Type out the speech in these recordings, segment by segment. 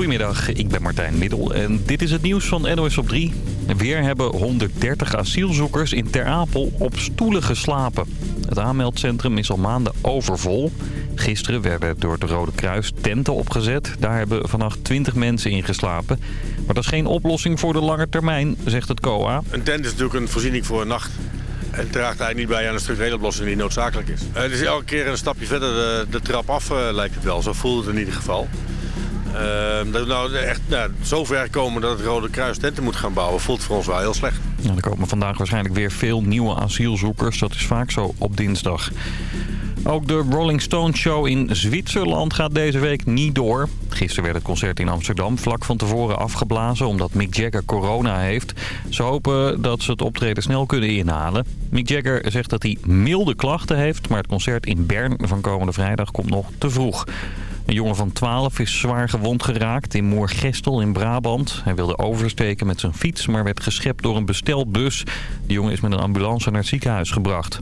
Goedemiddag, ik ben Martijn Middel en dit is het nieuws van NOS op 3. Weer hebben 130 asielzoekers in Ter Apel op stoelen geslapen. Het aanmeldcentrum is al maanden overvol. Gisteren werden door het Rode Kruis tenten opgezet. Daar hebben vannacht 20 mensen in geslapen. Maar dat is geen oplossing voor de lange termijn, zegt het COA. Een tent is natuurlijk een voorziening voor een nacht. En draagt eigenlijk niet bij aan een structurele oplossing die noodzakelijk is. Eh, Het is elke keer een stapje verder de, trap af, eh, lijkt het wel. Zo voelt het in ieder geval. Eh, dat nou echt nou, zover komen dat het Rode Kruis tenten moet gaan bouwen, voelt voor ons wel heel slecht. Ja, er komen vandaag waarschijnlijk weer veel nieuwe asielzoekers. Dat is vaak zo op dinsdag. Ook de Rolling Stone Show in Zwitserland gaat deze week niet door. Gisteren werd het concert in Amsterdam vlak van tevoren afgeblazen... omdat Mick Jagger corona heeft. Ze hopen dat ze het optreden snel kunnen inhalen. Mick Jagger zegt dat hij milde klachten heeft... maar het concert in Bern van komende vrijdag komt nog te vroeg. Een jongen van 12 is zwaar gewond geraakt in Moergestel in Brabant. Hij wilde oversteken met zijn fiets, maar werd geschept door een bestelbus. De jongen is met een ambulance naar het ziekenhuis gebracht.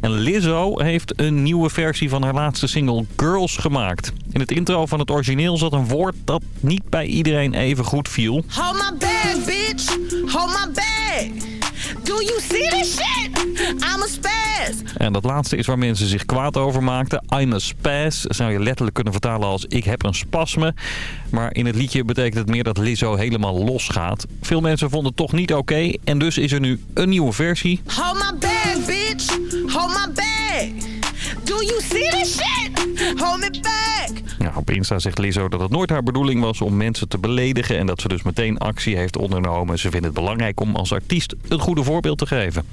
En Lizzo heeft een nieuwe versie van haar laatste single Girls gemaakt. In het intro van het origineel zat een woord dat niet bij iedereen even goed viel. Hold my bag, bitch. Hold my bag. Do you see this shit? I'm a spaz. En dat laatste is waar mensen zich kwaad over maakten. I'm a spaz zou je letterlijk kunnen vertalen als ik heb een spasme. Maar in het liedje betekent het meer dat Lizzo helemaal losgaat. Veel mensen vonden het toch niet oké en dus is er nu een nieuwe versie. Hold my bag, bitch. Hold my bag. Do you see this shit? Hold me back. Ja, op Insta zegt Lizzo dat het nooit haar bedoeling was om mensen te beledigen... en dat ze dus meteen actie heeft ondernomen. Ze vindt het belangrijk om als artiest een goede voorbeeld te geven.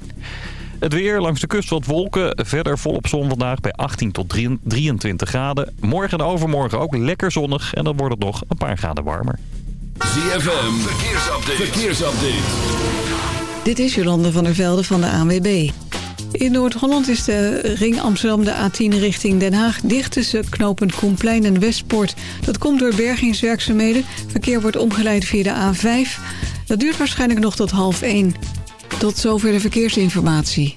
Het weer langs de kust wat wolken. Verder volop zon vandaag bij 18 tot 23 graden. Morgen en overmorgen ook lekker zonnig. En dan wordt het nog een paar graden warmer. ZFM, verkeersupdate. verkeersupdate. Dit is Jolande van der Velde van de ANWB. In Noord-Holland is de ring Amsterdam de A10 richting Den Haag... dicht tussen knooppunt Koenplein en Westpoort. Dat komt door bergingswerkzaamheden. Verkeer wordt omgeleid via de A5. Dat duurt waarschijnlijk nog tot half 1. Tot zover de verkeersinformatie.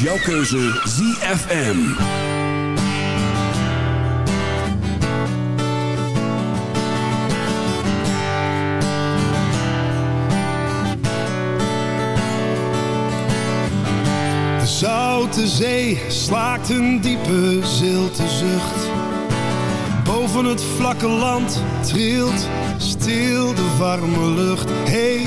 jouw keuze ZFM. De zee slaakt een diepe zilte zucht. Boven het vlakke land trilt stil de warme lucht. Hey,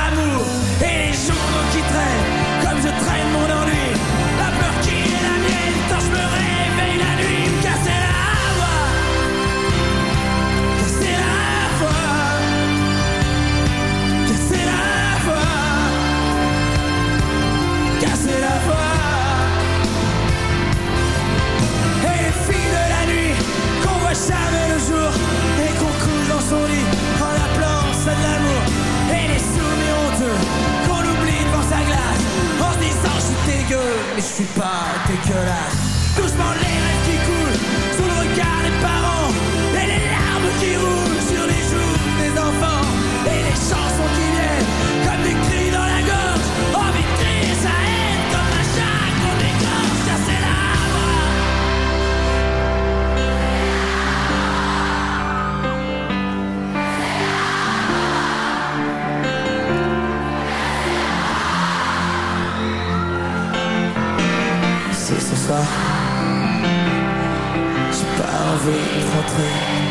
c'est pas dégueulasse J'ai pas envie de rentrer.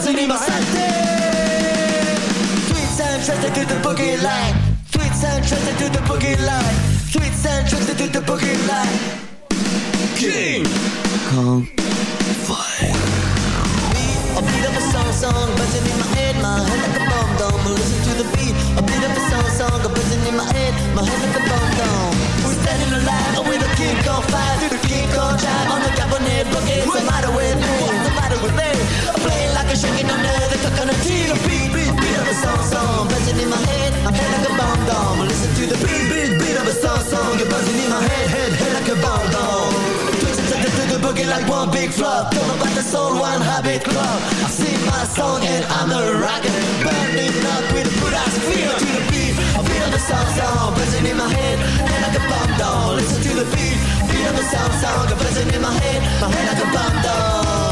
In my head. Sweet sound transcended through the boogie line. Sweet sound transcended through the boogie line. Sweet sound transcended through the boogie line. King Kong Fire A beat of a song, song, buzzing in my head, my head like a bomb dome. Listen to the beat, a of a song, song, buzzing in my head, my head like a bomb. We're standing alive with a kick on the on on the the matter with me? The with me? I'm playing like a shaking under the coconut tree. A beat, beat, beat of a song, song, buzzing in my head, my head like a bomb dome. Listen to the beat, beat, beat of a song, song, you're buzzing in my head, head, head like a bomb dome. The boogie like one big flop. Don't know about the soul, one habit club. I sing my song and I'm a rocker. Burning up with a feel to the beat. I feel the sound sound buzzing in my head, head like a bomb down. Listen to the beat, of the sound sound buzzing in my head, my head like a bomb down.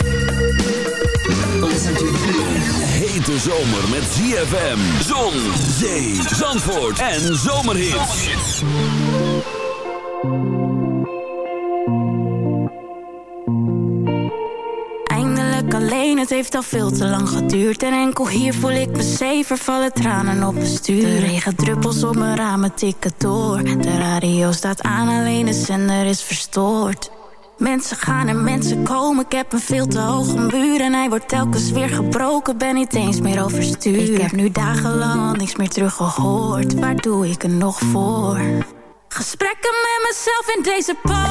Hete zomer met ZFM, zon, zee, zandvoort en zomerhits. Eindelijk alleen, het heeft al veel te lang geduurd. En enkel hier voel ik me zeven, vallen tranen op mijn stuur. De regendruppels op mijn ramen tikken door. De radio staat aan, alleen de zender is verstoord Mensen gaan en mensen komen, ik heb een veel te hoge muur En hij wordt telkens weer gebroken, ben niet eens meer overstuur Ik heb nu dagenlang al niks meer teruggehoord. Waar doe ik er nog voor? Gesprekken met mezelf in deze polo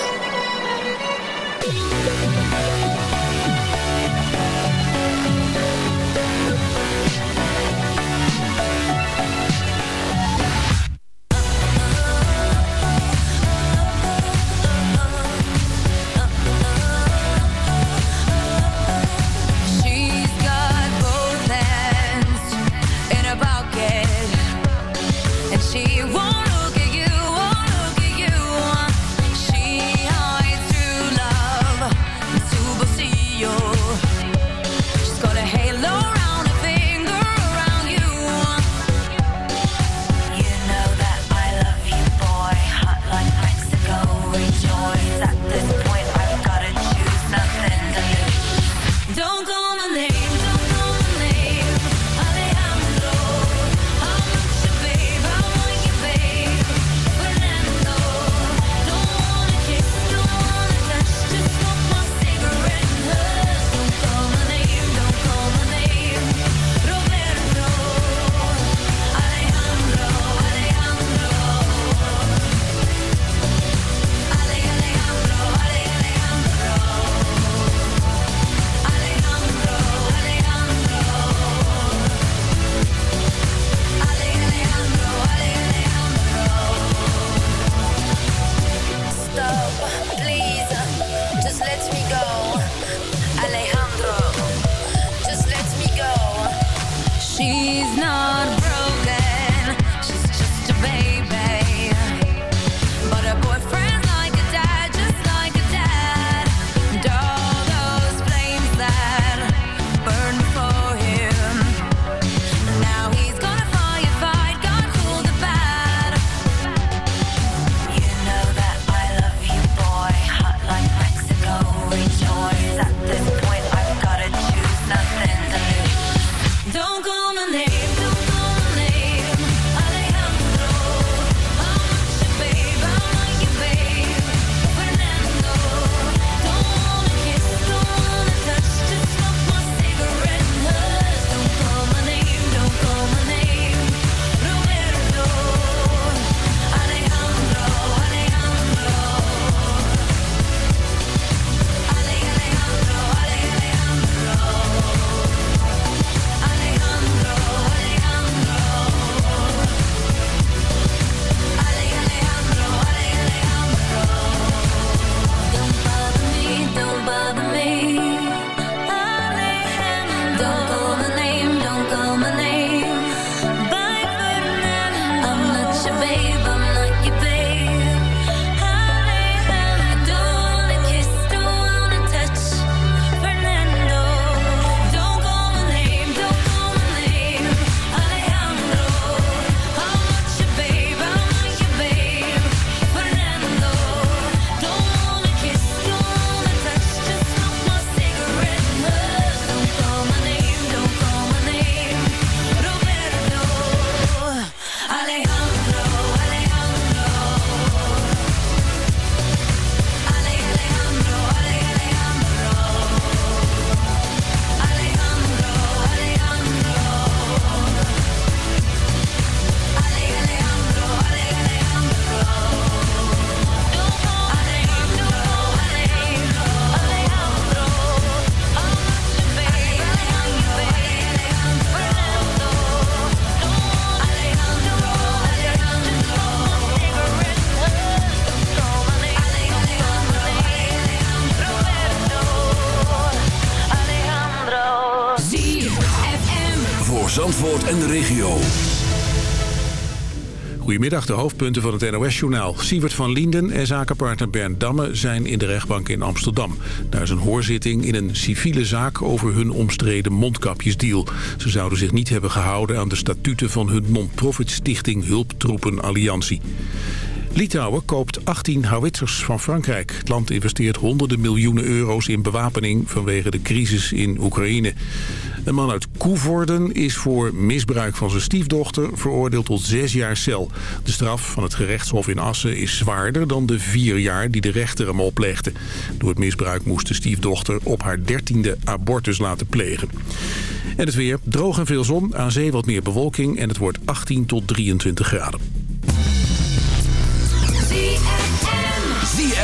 Goedemiddag, de hoofdpunten van het NOS-journaal. Sievert van Lienden en zakenpartner Bernd Damme zijn in de rechtbank in Amsterdam. Daar is een hoorzitting in een civiele zaak over hun omstreden mondkapjesdeal. Ze zouden zich niet hebben gehouden aan de statuten van hun non-profit stichting Hulptroepen Alliantie. Litouwen koopt 18 howitzers van Frankrijk. Het land investeert honderden miljoenen euro's in bewapening vanwege de crisis in Oekraïne. Een man uit Koevoorden is voor misbruik van zijn stiefdochter veroordeeld tot zes jaar cel. De straf van het gerechtshof in Assen is zwaarder dan de vier jaar die de rechter hem oplegde. Door het misbruik moest de stiefdochter op haar dertiende abortus laten plegen. En het weer, droog en veel zon, aan zee wat meer bewolking en het wordt 18 tot 23 graden.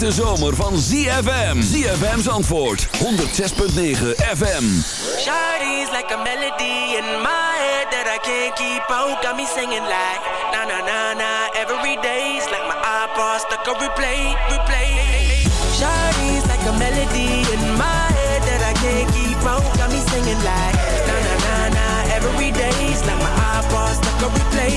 hete zomer van ZFM. ZFM's antwoord 106.9 FM. Shawty's like a melody in my head that I can't keep out. Got me singing like na na na na every day's like my iPod stuck on replay, replay. Shawty's like a melody in my head that I can't keep out. Got me singing like na na na na every day's like my iPod stuck on replay,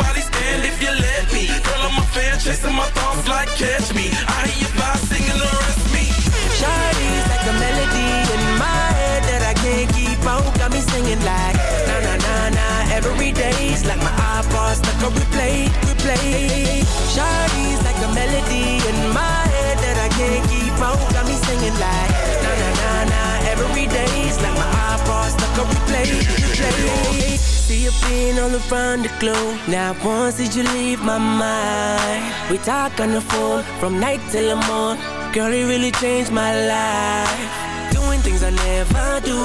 stand if you let me Girl, I'm a fan, chasing my thoughts like catch me I hear you by singing me Shawty's like a melody in my head that I can't keep out. Got me singing like na na na na every day's like my iPod stuck on replay, replay. Shawty's like a melody in my head that I can't keep out. Got me singing like na na na na every day's like my iPod stuck on replay, replay. See you being all around the globe. Now once did you leave my mind? We talk on the phone from night till the morning. Girl, it really changed my life. Doing things I never do.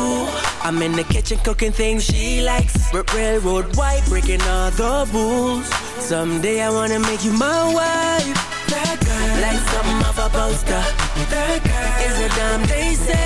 I'm in the kitchen cooking things she likes. R- railroad white, breaking all the rules. Someday I wanna make you my wife. That girl, like something off a poster. That girl is a damn they say.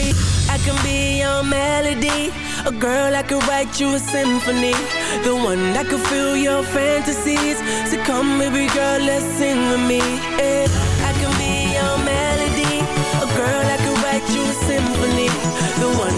Can be your melody, a girl I could write you a symphony, the one that could fill your fantasies. So come, baby girl, let's sing with me. Yeah. I can be your melody, a girl I could write you a symphony, the one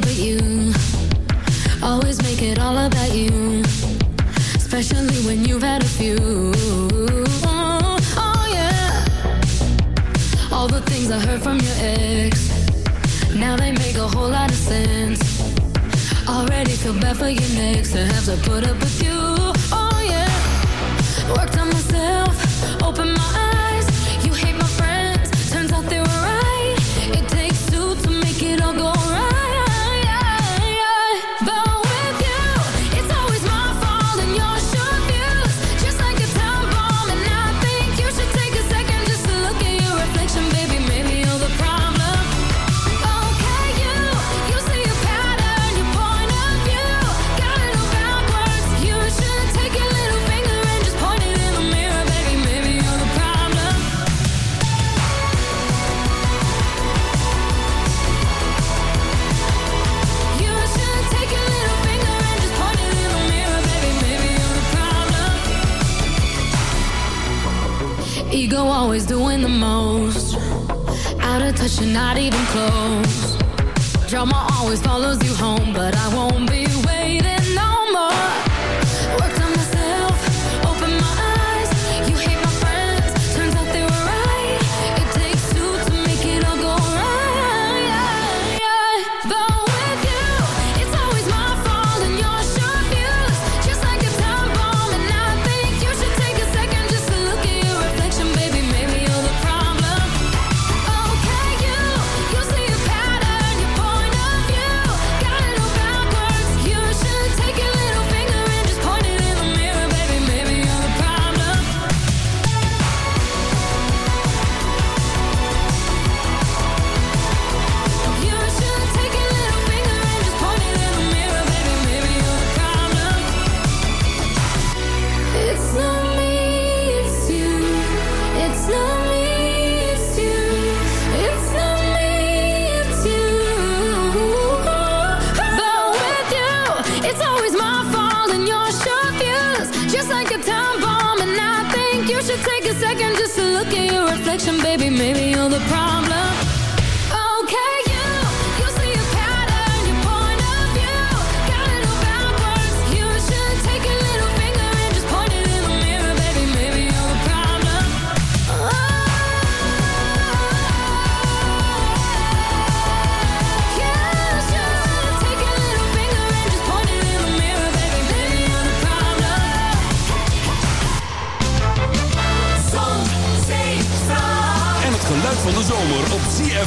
But you always make it all about you. Especially when you've had a few. Oh, oh, yeah. All the things I heard from your ex. Now they make a whole lot of sense. Already feel bad for your next to have to put up with you. Not even close. Drama always follows you home, but I won't be second just to look at your reflection, baby. Maybe you're the problem.